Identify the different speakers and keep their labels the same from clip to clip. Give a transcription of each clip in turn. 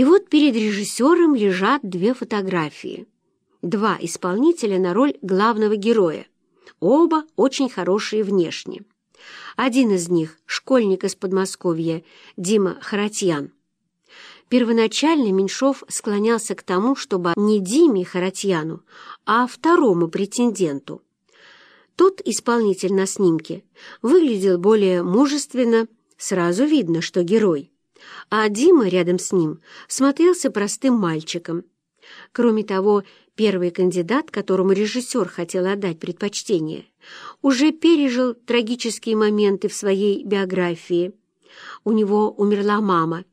Speaker 1: И вот перед режиссером лежат две фотографии. Два исполнителя на роль главного героя. Оба очень хорошие внешне. Один из них — школьник из Подмосковья Дима Харатьян. Первоначально Меньшов склонялся к тому, чтобы не Диме Харатьяну, а второму претенденту. Тот исполнитель на снимке выглядел более мужественно, сразу видно, что герой. А Дима рядом с ним смотрелся простым мальчиком. Кроме того, первый кандидат, которому режиссер хотел отдать предпочтение, уже пережил трагические моменты в своей биографии. У него умерла мама.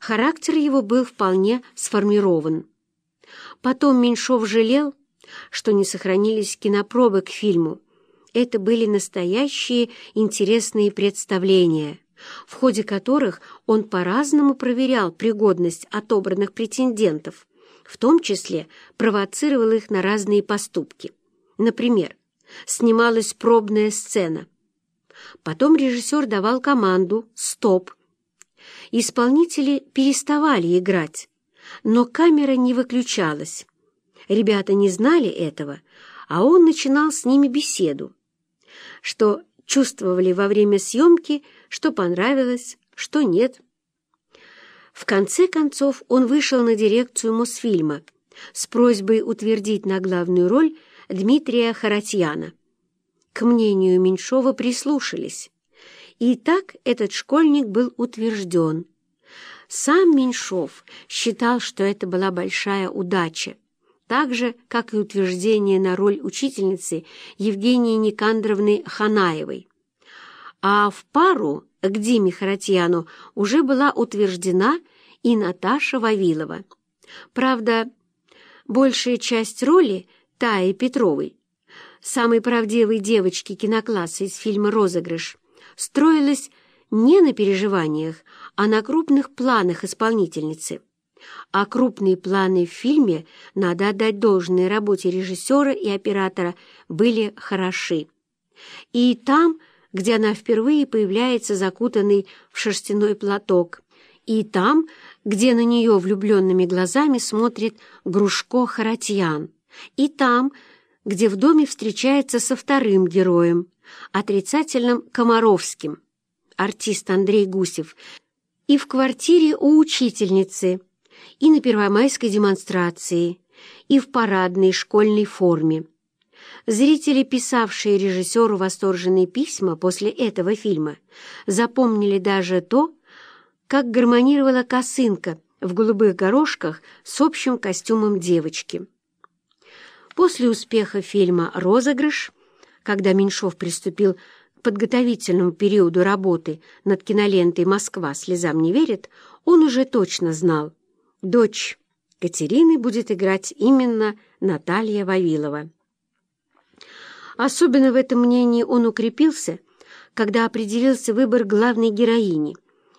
Speaker 1: Характер его был вполне сформирован. Потом Меньшов жалел, что не сохранились кинопробы к фильму. Это были настоящие интересные представления, в ходе которых он по-разному проверял пригодность отобранных претендентов, в том числе провоцировал их на разные поступки. Например, снималась пробная сцена. Потом режиссер давал команду «Стоп». Исполнители переставали играть, но камера не выключалась. Ребята не знали этого, а он начинал с ними беседу. Что чувствовали во время съемки, что понравилось, что нет. В конце концов он вышел на дирекцию Мосфильма с просьбой утвердить на главную роль Дмитрия Харатьяна. К мнению Меньшова прислушались. И так этот школьник был утвержден. Сам Меньшов считал, что это была большая удача, так же, как и утверждение на роль учительницы Евгении Никандровны Ханаевой. А в пару к Диме Харатьяну уже была утверждена и Наташа Вавилова. Правда, большая часть роли Таи Петровой, самой правдивой девочки кинокласса из фильма «Розыгрыш», строилась не на переживаниях, а на крупных планах исполнительницы. А крупные планы в фильме, надо отдать должное работе режиссера и оператора, были хороши. И там, где она впервые появляется закутанной в шерстяной платок, и там, где на нее влюбленными глазами смотрит Грушко Харатьян, и там, где в доме встречается со вторым героем, отрицательным Комаровским, артист Андрей Гусев, и в квартире у учительницы, и на первомайской демонстрации, и в парадной школьной форме. Зрители, писавшие режиссеру восторженные письма после этого фильма, запомнили даже то, как гармонировала косынка в голубых горошках с общим костюмом девочки. После успеха фильма «Розыгрыш», когда Меньшов приступил к подготовительному периоду работы над кинолентой «Москва слезам не верит», он уже точно знал. Дочь Катерины будет играть именно Наталья Вавилова. Особенно в этом мнении он укрепился, когда определился выбор главной героини,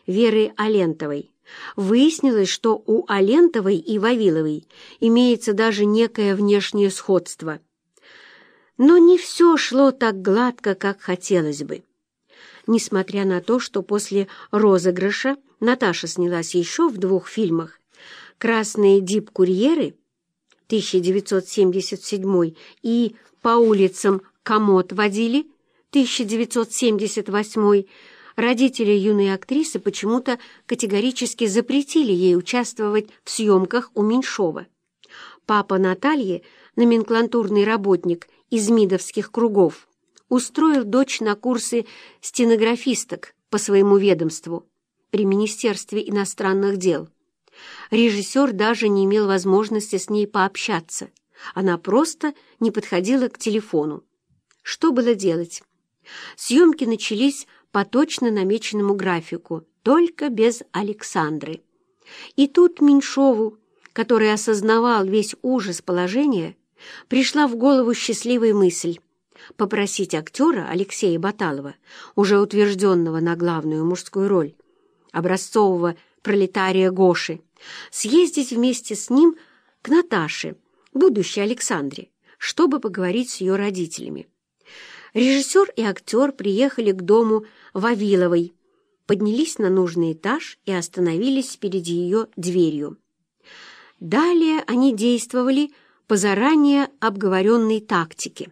Speaker 1: Веры Алентовой. Выяснилось, что у Алентовой и Вавиловой имеется даже некое внешнее сходство. Но не все шло так гладко, как хотелось бы. Несмотря на то, что после розыгрыша Наташа снялась еще в двух фильмах «Красные дип-курьеры» 1977 и «По улицам комод водили» 1978 Родители юной актрисы почему-то категорически запретили ей участвовать в съемках у Меньшова. Папа Натальи, номенклатурный работник из МИДовских кругов, устроил дочь на курсы стенографисток по своему ведомству при Министерстве иностранных дел. Режиссер даже не имел возможности с ней пообщаться. Она просто не подходила к телефону. Что было делать? Съемки начались по точно намеченному графику, только без Александры. И тут Меньшову, который осознавал весь ужас положения, пришла в голову счастливая мысль попросить актера Алексея Баталова, уже утвержденного на главную мужскую роль, образцового пролетария Гоши, съездить вместе с ним к Наташе, будущей Александре, чтобы поговорить с ее родителями. Режиссер и актер приехали к дому Вавиловой, поднялись на нужный этаж и остановились перед ее дверью. Далее они действовали по заранее обговоренной тактике.